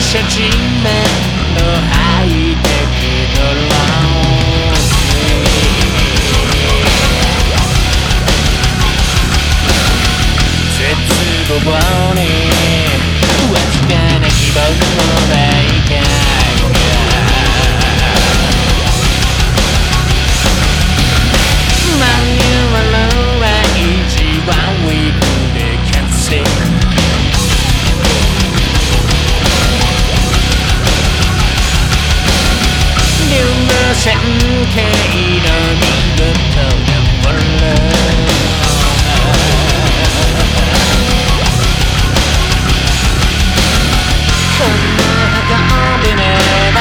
社人面の吐いて線形の見事なものこの運びねば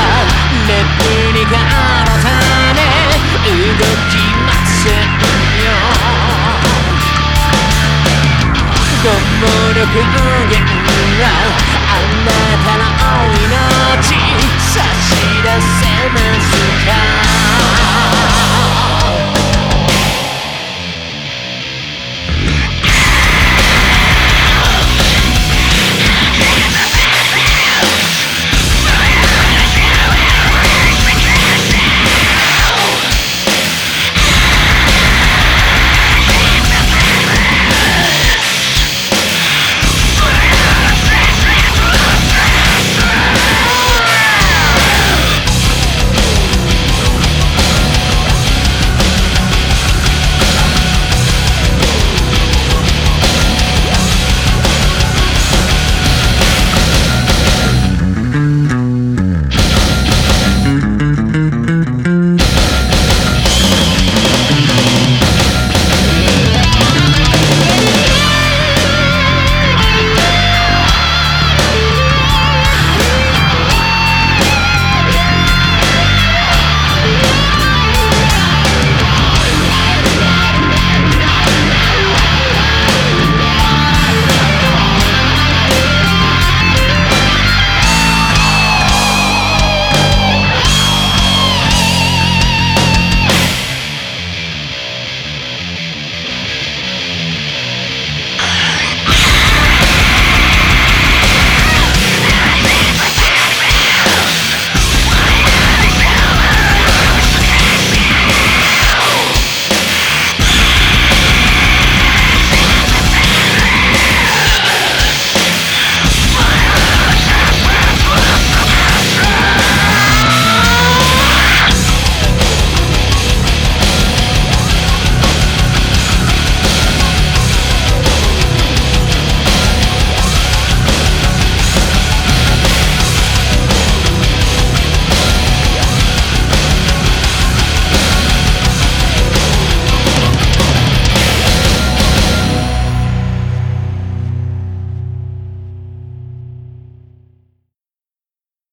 レプリカのため動きませんよご暴力源はあなたの命差し出せません